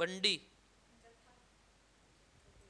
बंडी।